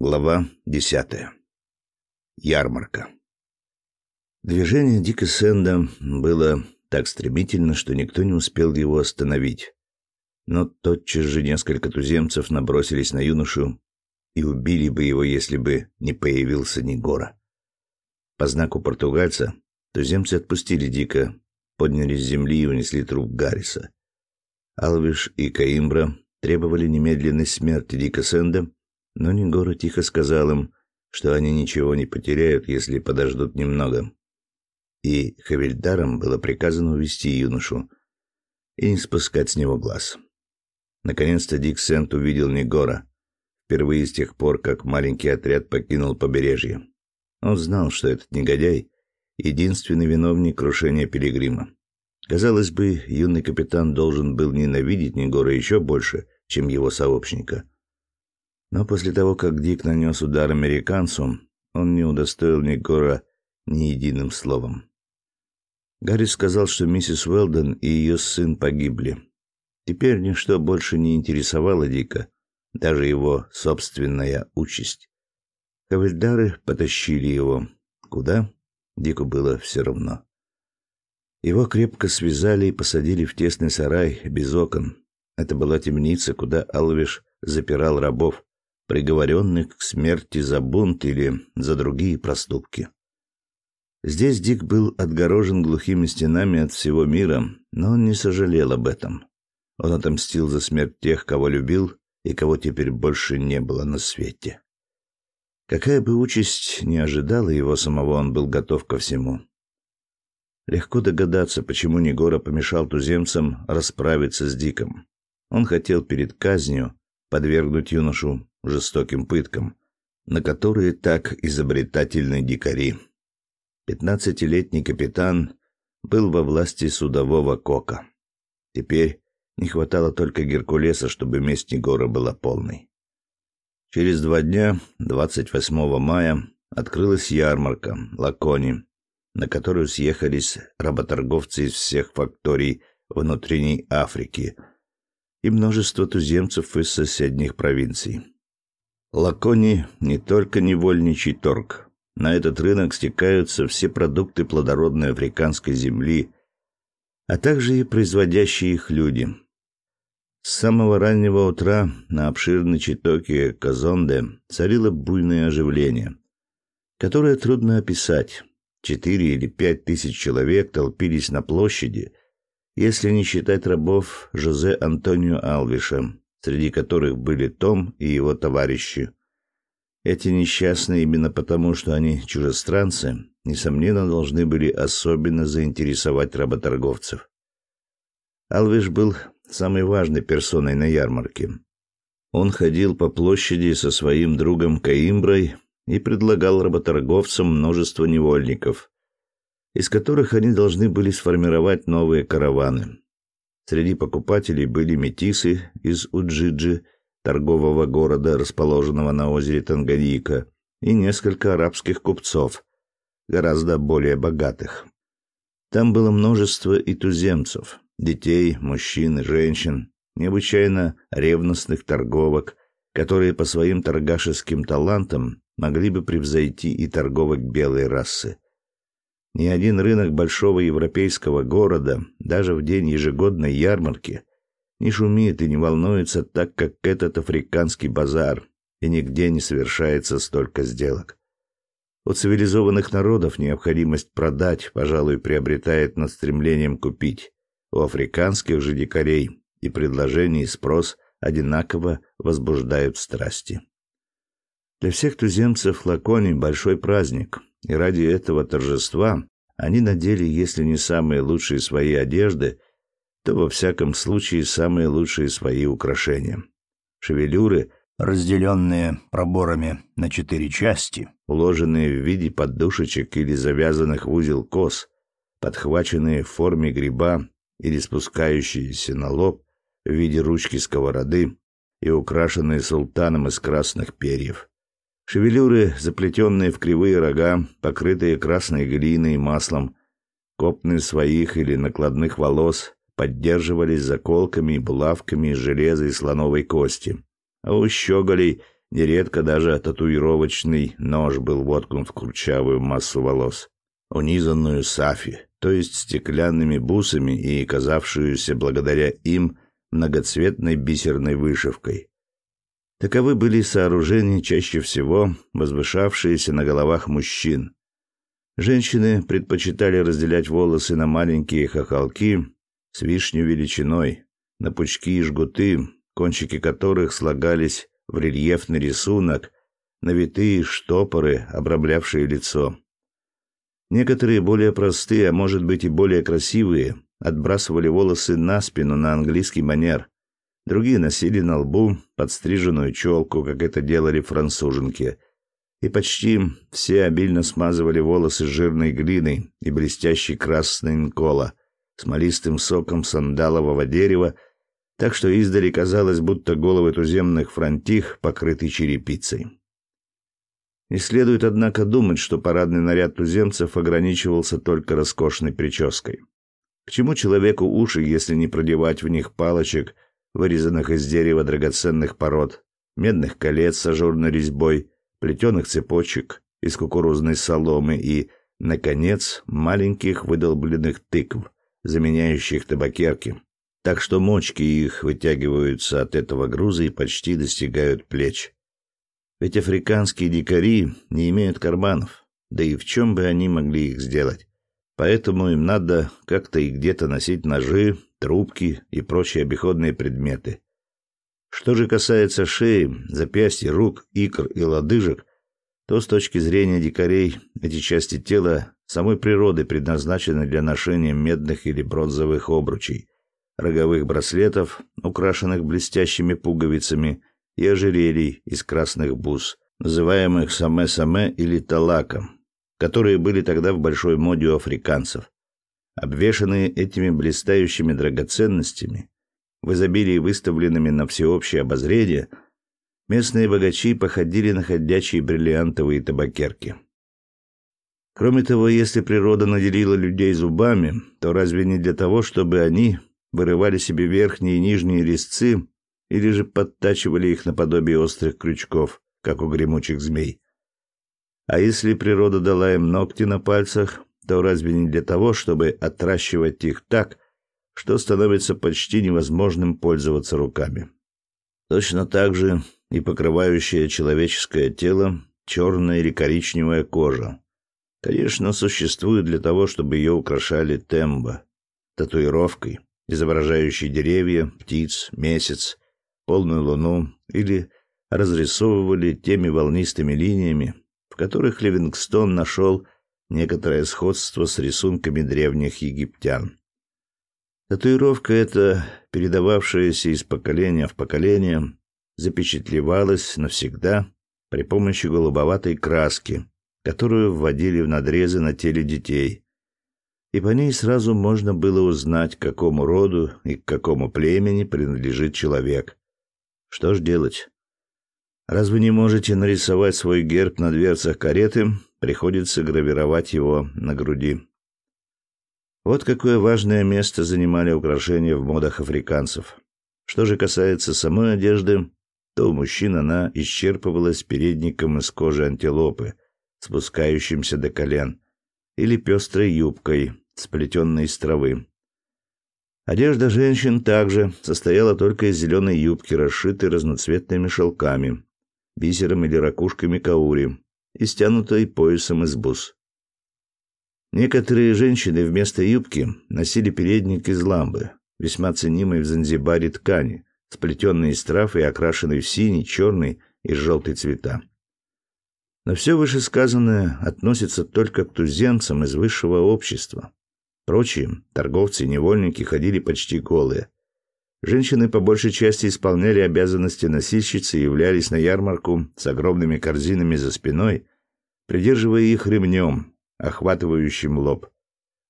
Глава десятая. Ярмарка. Движение Дика Сэнда было так стремительно, что никто не успел его остановить. Но тотчас же несколько туземцев набросились на юношу и убили бы его, если бы не появился Негора. По знаку португальца туземцы отпустили Дика, подняли с земли и унесли труп Гарриса. Алвиш и Каимбра требовали немедленной смерти Дика Сэнда, но Негора тихо сказал им, что они ничего не потеряют, если подождут немного. И Хавильдарам было приказано увести юношу и не спускать с него глаз. Наконец-то Дик Сент увидел Негора, впервые с тех пор, как маленький отряд покинул побережье. Он знал, что этот негодяй — единственный виновник крушения Пилигрима. Казалось бы, юный капитан должен был ненавидеть Негора еще больше, чем его сообщника — но после того, как Дик нанес удар американцу, он не удостоил Негора ни единым словом. Гарри сказал, что миссис Уэлдон и ее сын погибли. Теперь ничто больше не интересовало Дика, даже его собственная участь. Хавильдары потащили его. Куда? Дику было все равно. Его крепко связали и посадили в тесный сарай без окон. Это была темница, куда Алвиш запирал рабов приговоренных к смерти за бунт или за другие проступки. Здесь Дик был отгорожен глухими стенами от всего мира, но он не сожалел об этом. Он отомстил за смерть тех, кого любил и кого теперь больше не было на свете. Какая бы участь ни ожидала его самого, он был готов ко всему. Легко догадаться, почему Негора помешал туземцам расправиться с Диком. Он хотел перед казнью подвергнуть юношу жестоким пыткам, на которые так изобретательны дикари. Пятнадцатилетний капитан был во власти судового кока. Теперь не хватало только Геркулеса, чтобы месть Негора была полной. Через два дня, 28 мая, открылась ярмарка Лакони, на которую съехались работорговцы из всех факторий внутренней Африки и множество туземцев из соседних провинций. Лакони не только невольничий торг. На этот рынок стекаются все продукты плодородной африканской земли, а также и производящие их люди. С самого раннего утра на обширной читоке Казонде царило буйное оживление, которое трудно описать. Четыре или пять тысяч человек толпились на площади, если не считать рабов Жозе Антонио Алвиша, среди которых были Том и его товарищи. Эти несчастные именно потому, что они чужестранцы, несомненно, должны были особенно заинтересовать работорговцев. Алвиш был самой важной персоной на ярмарке. Он ходил по площади со своим другом Каимброй и предлагал работорговцам множество невольников, из которых они должны были сформировать новые караваны. Среди покупателей были метисы из Уджиджи, торгового города, расположенного на озере Танганьика, и несколько арабских купцов, гораздо более богатых. Там было множество и туземцев, детей, мужчин и женщин, необычайно ревностных торговок, которые по своим торгашеским талантам могли бы превзойти и торговок белой расы. Ни один рынок большого европейского города, даже в день ежегодной ярмарки, не шумит и не волнуется так, как этот африканский базар, и нигде не совершается столько сделок. У цивилизованных народов необходимость продать, пожалуй, приобретает над стремлением купить. У африканских же дикарей и предложение и спрос одинаково возбуждают страсти. Для всех туземцев Лакони большой праздник, и ради этого торжества они надели, если не самые лучшие свои одежды, то во всяком случае самые лучшие свои украшения. Шевелюры, разделенные проборами на четыре части, уложенные в виде подушечек или завязанных в узел кос, подхваченные в форме гриба или спускающиеся на лоб в виде ручки сковороды и украшенные султаном из красных перьев. Шевелюры, заплетенные в кривые рога, покрытые красной глиной и маслом, копны своих или накладных волос, поддерживались заколками и булавками из железа и слоновой кости, а у щеголей Нередко даже татуировочный нож был воткнут в курчавую массу волос, унизанную сафи, то есть стеклянными бусами и казавшуюся благодаря им многоцветной бисерной вышивкой. Таковы были сооружения, чаще всего возвышавшиеся на головах мужчин. Женщины предпочитали разделять волосы на маленькие хохолки с вишню величиной, на пучки и жгуты, кончики которых слагались в рельефный рисунок, на витые штопоры, обрамлявшие лицо. Некоторые более простые, а может быть и более красивые, отбрасывали волосы на спину на английский манер. Другие носили на лбу подстриженную челку, как это делали француженки. И почти все обильно смазывали волосы жирной глиной и блестящей красной нкола, смолистым соком сандалового дерева, так что издали казалось, будто головы туземных фронтих покрыты черепицей. Не следует, однако, думать, что парадный наряд туземцев ограничивался только роскошной прической. К чему человеку уши, если не продевать в них палочек, вырезанных из дерева драгоценных пород, медных колец с ажурной резьбой, плетеных цепочек из кукурузной соломы и, наконец, маленьких выдолбленных тыкв, заменяющих табакерки, так что мочки их вытягиваются от этого груза и почти достигают плеч. Ведь африканские дикари не имеют карманов, да и в чем бы они могли их сделать? Поэтому им надо как-то и где-то носить ножи, трубки и прочие обиходные предметы. Что же касается шеи, запястья, рук, икр и лодыжек, то с точки зрения дикарей эти части тела самой природы предназначены для ношения медных или бронзовых обручей, роговых браслетов, украшенных блестящими пуговицами, и ожерелий из красных бус, называемых саме-саме или талаком, которые были тогда в большой моде у африканцев. Обвешанные этими блистающими драгоценностями, в изобилии выставленными на всеобщее обозрение, местные богачи походили на ходячие бриллиантовые табакерки. Кроме того, если природа наделила людей зубами, то разве не для того, чтобы они вырывали себе верхние и нижние резцы или же подтачивали их наподобие острых крючков, как у гремучих змей? А если природа дала им ногти на пальцах, то разве не для того, чтобы отращивать их так, что становится почти невозможным пользоваться руками? Точно так же и покрывающее человеческое тело черная или коричневая кожа. Конечно, существует для того, чтобы ее украшали тембо, татуировкой, изображающей деревья, птиц, месяц, полную луну или разрисовывали теми волнистыми линиями, в которых Ливингстон нашел некоторое сходство с рисунками древних египтян. Татуировка эта, передававшаяся из поколения в поколение, запечатлевалась навсегда при помощи голубоватой краски, которую вводили в надрезы на теле детей. И по ней сразу можно было узнать, к какому роду и к какому племени принадлежит человек. Что ж делать? Раз вы не можете нарисовать свой герб на дверцах кареты, приходится гравировать его на груди. Вот какое важное место занимали украшения в модах африканцев. Что же касается самой одежды, то у мужчин она исчерпывалась передником из кожи антилопы, спускающимся до колен, или пестрой юбкой, сплетенной из травы. Одежда женщин также состояла только из зеленой юбки, расшитой разноцветными шелками, бисером или ракушками каури и стянутой поясом из бус. Некоторые женщины вместо юбки носили передник из ламбы, весьма ценимой в Занзибаре ткани, сплетенной из трав и окрашенной в синий, черный и желтый цвета. Но все вышесказанное относится только к туземцам из высшего общества. Прочие, торговцы и невольники, ходили почти голые. Женщины по большей части исполняли обязанности носильщицы и являлись на ярмарку с огромными корзинами за спиной, придерживая их ремнем, охватывающим лоб.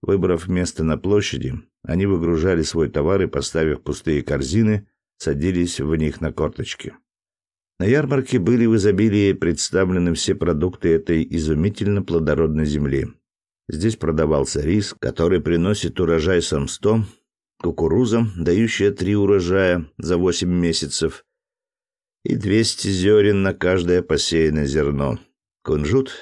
Выбрав место на площади, они выгружали свой товар и, поставив пустые корзины, садились в них на корточки. На ярмарке были в изобилии представлены все продукты этой изумительно плодородной земли. Здесь продавался рис, который приносит урожай сам сто, кукуруза, дающая три урожая за восемь месяцев, и 200 зерен на каждое посеянное зерно. Кунжут,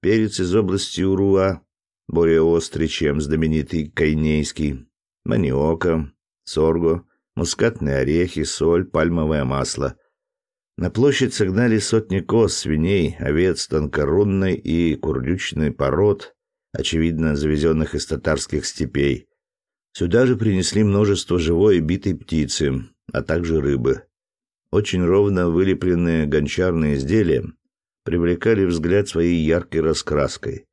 перец из области Уруа, более острый, чем знаменитый кайнейский, маниока, сорго, мускатные орехи, соль, пальмовое масло. На площадь согнали сотни коз, свиней, овец тонкорунной и курдючной пород, очевидно, завезенных из татарских степей. Сюда же принесли множество живой и битой птицы, а также рыбы. Очень ровно вылепленные гончарные изделия привлекали взгляд своей яркой раскраской.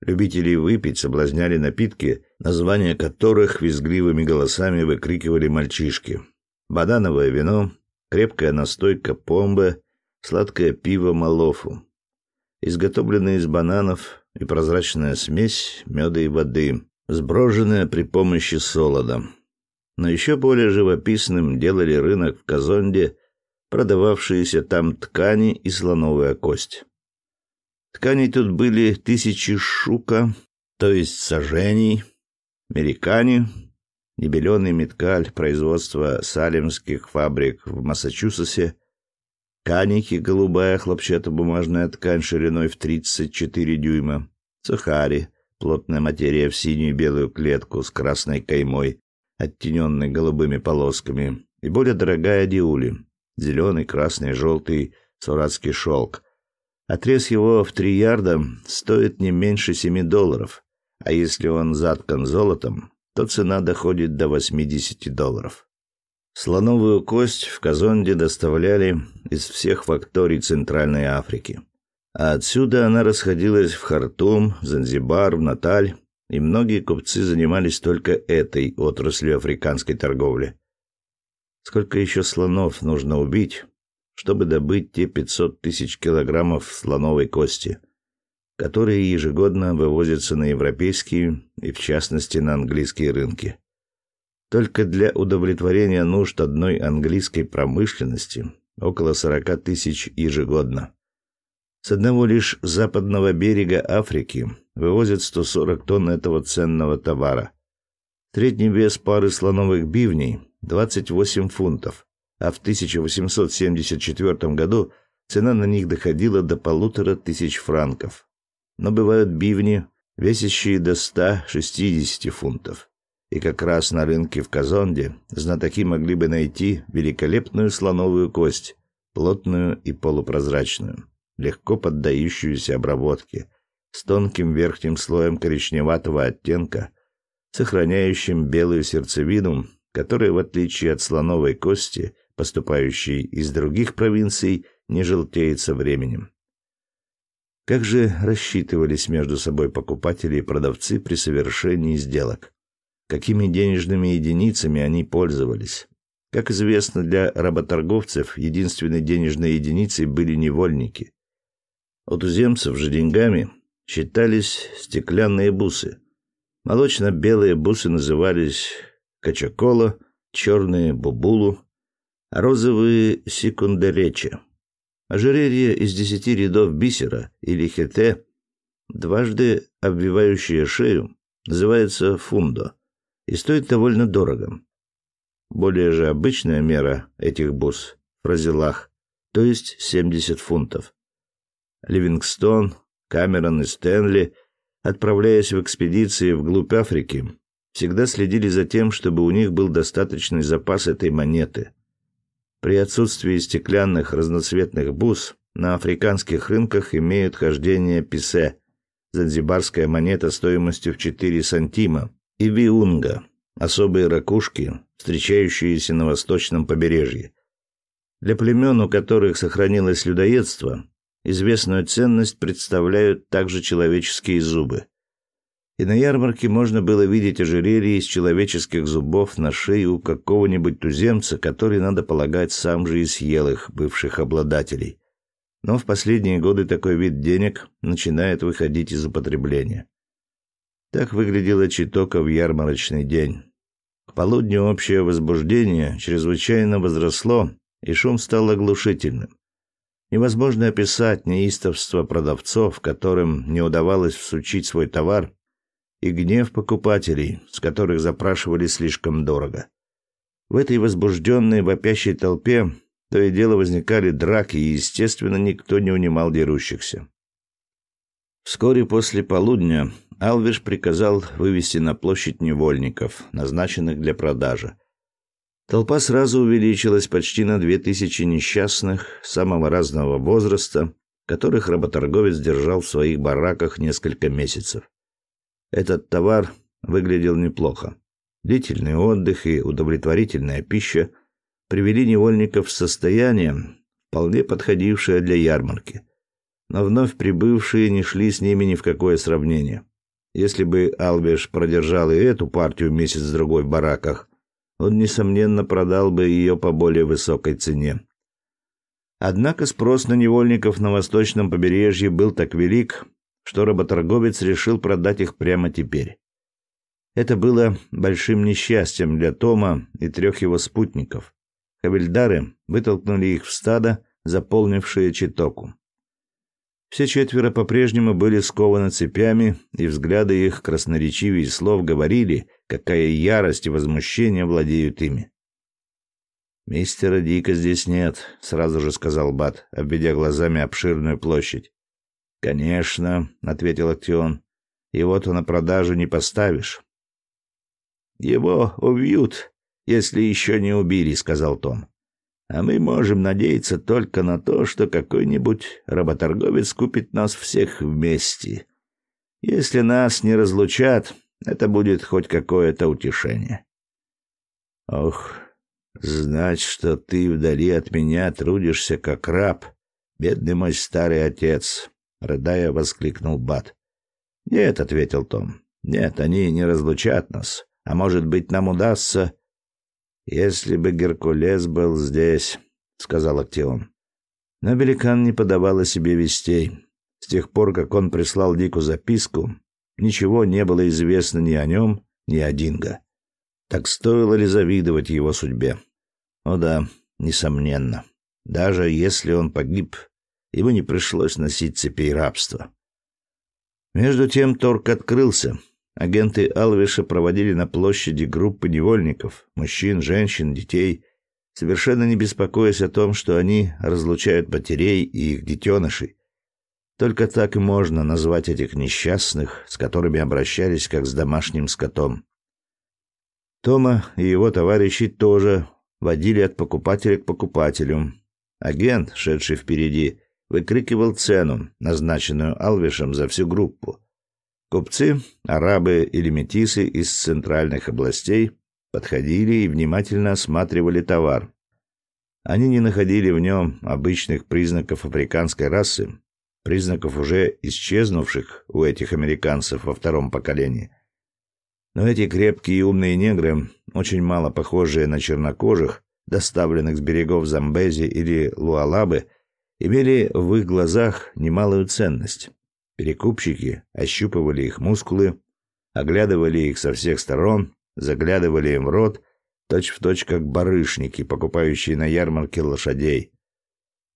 Любителей выпить соблазняли напитки, названия которых визгливыми голосами выкрикивали мальчишки. Бадановое вино, крепкая настойка помбе, сладкое пиво малофу. Изготовленная из бананов и прозрачная смесь меда и воды, сброженная при помощи солода. Но еще более живописным делали рынок в Казонде, продававшиеся там ткани и слоновая кость. Тканей тут были тысячи шука, то есть сажений, американе, небеленый меткаль производства салемских фабрик в Массачусетсе, каники, голубая хлопчатобумажная ткань шириной в 34 дюйма, сухари, плотная материя в синюю и белую клетку с красной каймой, оттененной голубыми полосками, и более дорогая диули, зеленый, красный, желтый суратский шелк, Отрез его в три ярда стоит не меньше семи долларов, а если он заткан золотом, то цена доходит до 80 долларов. Слоновую кость в Казонде доставляли из всех факторий Центральной Африки. А отсюда она расходилась в Хартум, Занзибар, в Наталь, и многие купцы занимались только этой отраслью африканской торговли. Сколько еще слонов нужно убить, чтобы добыть те 500 тысяч килограммов слоновой кости, которые ежегодно вывозятся на европейские и, в частности, на английские рынки. Только для удовлетворения нужд одной английской промышленности около 40 тысяч ежегодно. С одного лишь западного берега Африки вывозят 140 тонн этого ценного товара. Средний вес пары слоновых бивней – 28 фунтов, а в 1874 году цена на них доходила до полутора тысяч франков. Но бывают бивни, весящие до 160 фунтов. И как раз на рынке в Казонде знатоки могли бы найти великолепную слоновую кость, плотную и полупрозрачную, легко поддающуюся обработке, с тонким верхним слоем коричневатого оттенка, сохраняющим белую сердцевину, которая, в отличие от слоновой кости, поступающий из других провинций, не желтеет со временем. Как же рассчитывались между собой покупатели и продавцы при совершении сделок? Какими денежными единицами они пользовались? Как известно, для работорговцев единственной денежной единицей были невольники. У туземцев же деньгами считались стеклянные бусы. Молочно-белые бусы назывались качакола, черные – бубулу, розовые секундеречи. Ожерелье из десяти рядов бисера или хете, дважды обвивающее шею, называется фундо и стоит довольно дорого. Более же обычная мера этих бус – фразелах, то есть 70 фунтов. Ливингстон, Камерон и Стэнли, отправляясь в экспедиции вглубь Африки, всегда следили за тем, чтобы у них был достаточный запас этой монеты – при отсутствии стеклянных разноцветных бус на африканских рынках имеют хождение писе, занзибарская монета стоимостью в 4 сантима, и виунга, особые ракушки, встречающиеся на восточном побережье. Для племен, у которых сохранилось людоедство, известную ценность представляют также человеческие зубы и на ярмарке можно было видеть ожерелье из человеческих зубов на шее у какого-нибудь туземца, который, надо полагать, сам же и съел их, бывших обладателей. Но в последние годы такой вид денег начинает выходить из употребления. Так выглядела Читока в ярмарочный день. К полудню общее возбуждение чрезвычайно возросло, и шум стал оглушительным. Невозможно описать неистовство продавцов, которым не удавалось всучить свой товар, и гнев покупателей, с которых запрашивали слишком дорого. В этой возбужденной вопящей толпе то и дело возникали драки, и, естественно, никто не унимал дерущихся. Вскоре после полудня Алвиш приказал вывести на площадь невольников, назначенных для продажи. Толпа сразу увеличилась почти на две тысячи несчастных самого разного возраста, которых работорговец держал в своих бараках несколько месяцев. Этот товар выглядел неплохо. Длительный отдых и удовлетворительная пища привели невольников в состояние, вполне подходившее для ярмарки. Но вновь прибывшие не шли с ними ни в какое сравнение. Если бы Албеш продержал и эту партию месяц-другой в бараках, он, несомненно, продал бы ее по более высокой цене. Однако спрос на невольников на восточном побережье был так велик, что работорговец решил продать их прямо теперь. Это было большим несчастьем для Тома и трех его спутников. Хавильдары вытолкнули их в стадо, заполнившее читоку. Все четверо по-прежнему были скованы цепями, и взгляды их красноречивее слов говорили, какая ярость и возмущение владеют ими. «Мистера Дика здесь нет», — сразу же сказал Бат, обведя глазами обширную площадь. «Конечно», — ответил Актион. «Его-то на продажу не поставишь». «Его убьют, если еще не убили», — сказал Том. «А мы можем надеяться только на то, что какой-нибудь работорговец купит нас всех вместе. Если нас не разлучат, это будет хоть какое-то утешение». «Ох, знать, что ты вдали от меня трудишься как раб, бедный мой старый отец», рыдая, воскликнул Бат. "Нет", ответил Том. "Нет, они не разлучат нас. А может быть, нам удастся, если бы Геркулес был здесь", сказал Актион. Но великан не подавал о себе вестей. С тех пор, как он прислал Дику записку, ничего не было известно ни о нем, ни о Динго. Так стоило ли завидовать его судьбе? О да, несомненно. Даже если он погиб, ему не пришлось носить цепей рабства. Между тем торг открылся. Агенты Алвиша проводили на площади группы невольников, мужчин, женщин, детей, совершенно не беспокоясь о том, что они разлучают матерей и их детенышей. Только так и можно назвать этих несчастных, с которыми обращались как с домашним скотом. Тома и его товарищи тоже водили от покупателя к покупателю. Агент, шедший впереди, выкрикивал цену, назначенную Алвишем за всю группу. Купцы, арабы или метисы из центральных областей подходили и внимательно осматривали товар. Они не находили в нем обычных признаков африканской расы, признаков уже исчезнувших у этих американцев во втором поколении. Но эти крепкие и умные негры, очень мало похожие на чернокожих, доставленных с берегов Замбези или Луалабы, имели в их глазах немалую ценность. Перекупщики ощупывали их мускулы, оглядывали их со всех сторон, заглядывали им в рот, точь-в-точь точь как барышники, покупающие на ярмарке лошадей.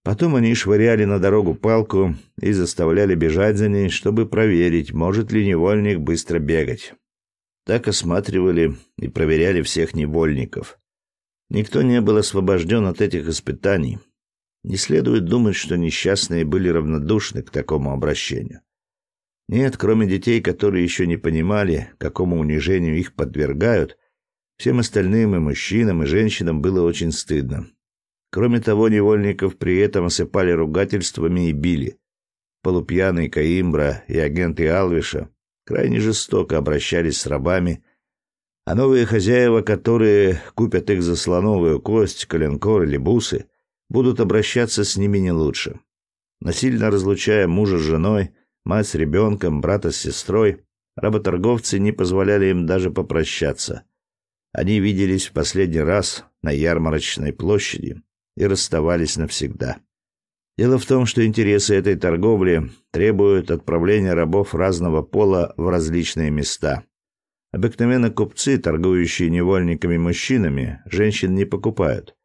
Потом они швыряли на дорогу палку и заставляли бежать за ней, чтобы проверить, может ли невольник быстро бегать. Так осматривали и проверяли всех невольников. Никто не был освобожден от этих испытаний, не следует думать, что несчастные были равнодушны к такому обращению. Нет, кроме детей, которые еще не понимали, какому унижению их подвергают, всем остальным и мужчинам, и женщинам было очень стыдно. Кроме того, невольников при этом осыпали ругательствами и били. Полупьяный Каимбра и агенты Алвиша крайне жестоко обращались с рабами, а новые хозяева, которые купят их за слоновую кость, коленкор или бусы, будут обращаться с ними не лучше. Насильно разлучая мужа с женой, мать с ребенком, брата с сестрой, работорговцы не позволяли им даже попрощаться. Они виделись в последний раз на ярмарочной площади и расставались навсегда. Дело в том, что интересы этой торговли требуют отправления рабов разного пола в различные места. Обыкновенно купцы, торгующие невольниками мужчинами, женщин не покупают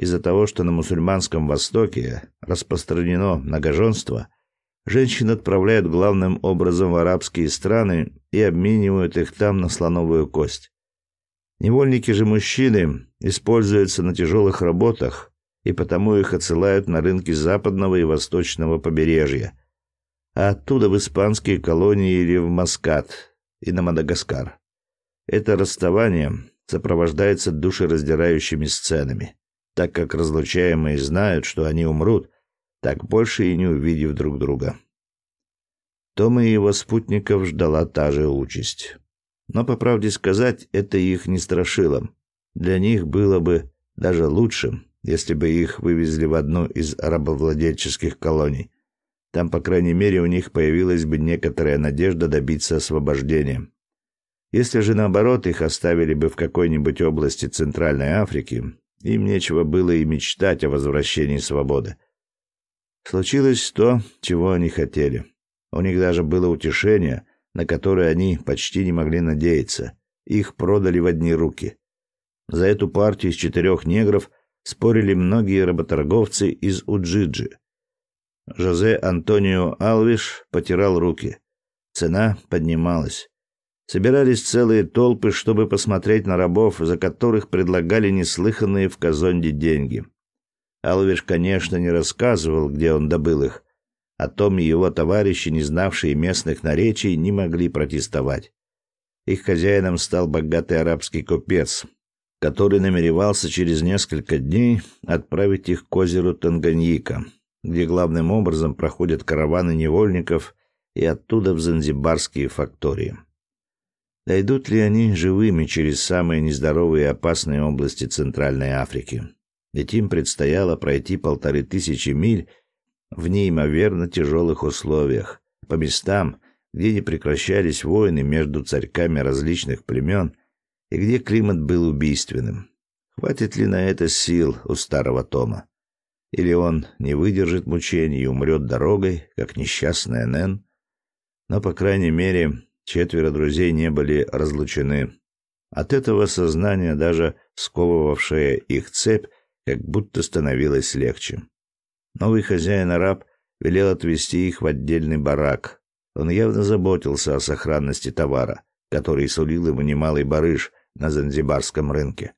из-за того, что на мусульманском Востоке распространено многоженство, женщин отправляют главным образом в арабские страны и обменивают их там на слоновую кость. Невольники же мужчины используются на тяжелых работах и потому их отсылают на рынки западного и восточного побережья, а оттуда в испанские колонии или в Маскат и на Мадагаскар. Это расставание сопровождается душераздирающими сценами, так как разлучаемые знают, что они умрут, так больше и не увидев друг друга. Тома и его спутников ждала та же участь. Но, по правде сказать, это их не страшило. Для них было бы даже лучше, если бы их вывезли в одну из рабовладельческих колоний. Там, по крайней мере, у них появилась бы некоторая надежда добиться освобождения. Если же наоборот их оставили бы в какой-нибудь области Центральной Африки, им нечего было и мечтать о возвращении свободы. Случилось то, чего они хотели. У них даже было утешение, на которое они почти не могли надеяться. Их продали в одни руки. За эту партию из четырех негров спорили многие работорговцы из Уджиджи. Жозе Антонио Алвиш потирал руки. Цена поднималась. Собирались целые толпы, чтобы посмотреть на рабов, за которых предлагали неслыханные в Казонде деньги. Алвиш, конечно, не рассказывал, где он добыл их. О том его товарищи, не знавшие местных наречий, не могли протестовать. Их хозяином стал богатый арабский купец, который намеревался через несколько дней отправить их к озеру Танганьика, где главным образом проходят караваны невольников и оттуда в занзибарские фактории. Дойдут ли они живыми через самые нездоровые и опасные области Центральной Африки? Ведь им предстояло пройти полторы тысячи миль в неимоверно тяжелых условиях, по местам, где не прекращались войны между царьками различных племен и где климат был убийственным. Хватит ли на это сил у старого Тома? Или он не выдержит мучений и умрет дорогой, как несчастная Нэн? Но, по крайней мере, Четверо друзей не были разлучены. От этого сознания, даже сковывавшая их цепь, как будто становилось легче. Новый хозяин-араб велел отвезти их в отдельный барак. Он явно заботился о сохранности товара, который сулил ему немалый барыш на занзибарском рынке.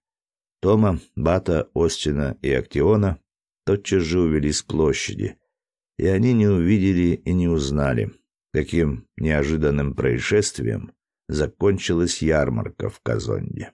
Тома, Бата, Остина и Актиона тотчас же увели с площади, и они не увидели и не узнали, каким неожиданным происшествием закончилась ярмарка в Казонде.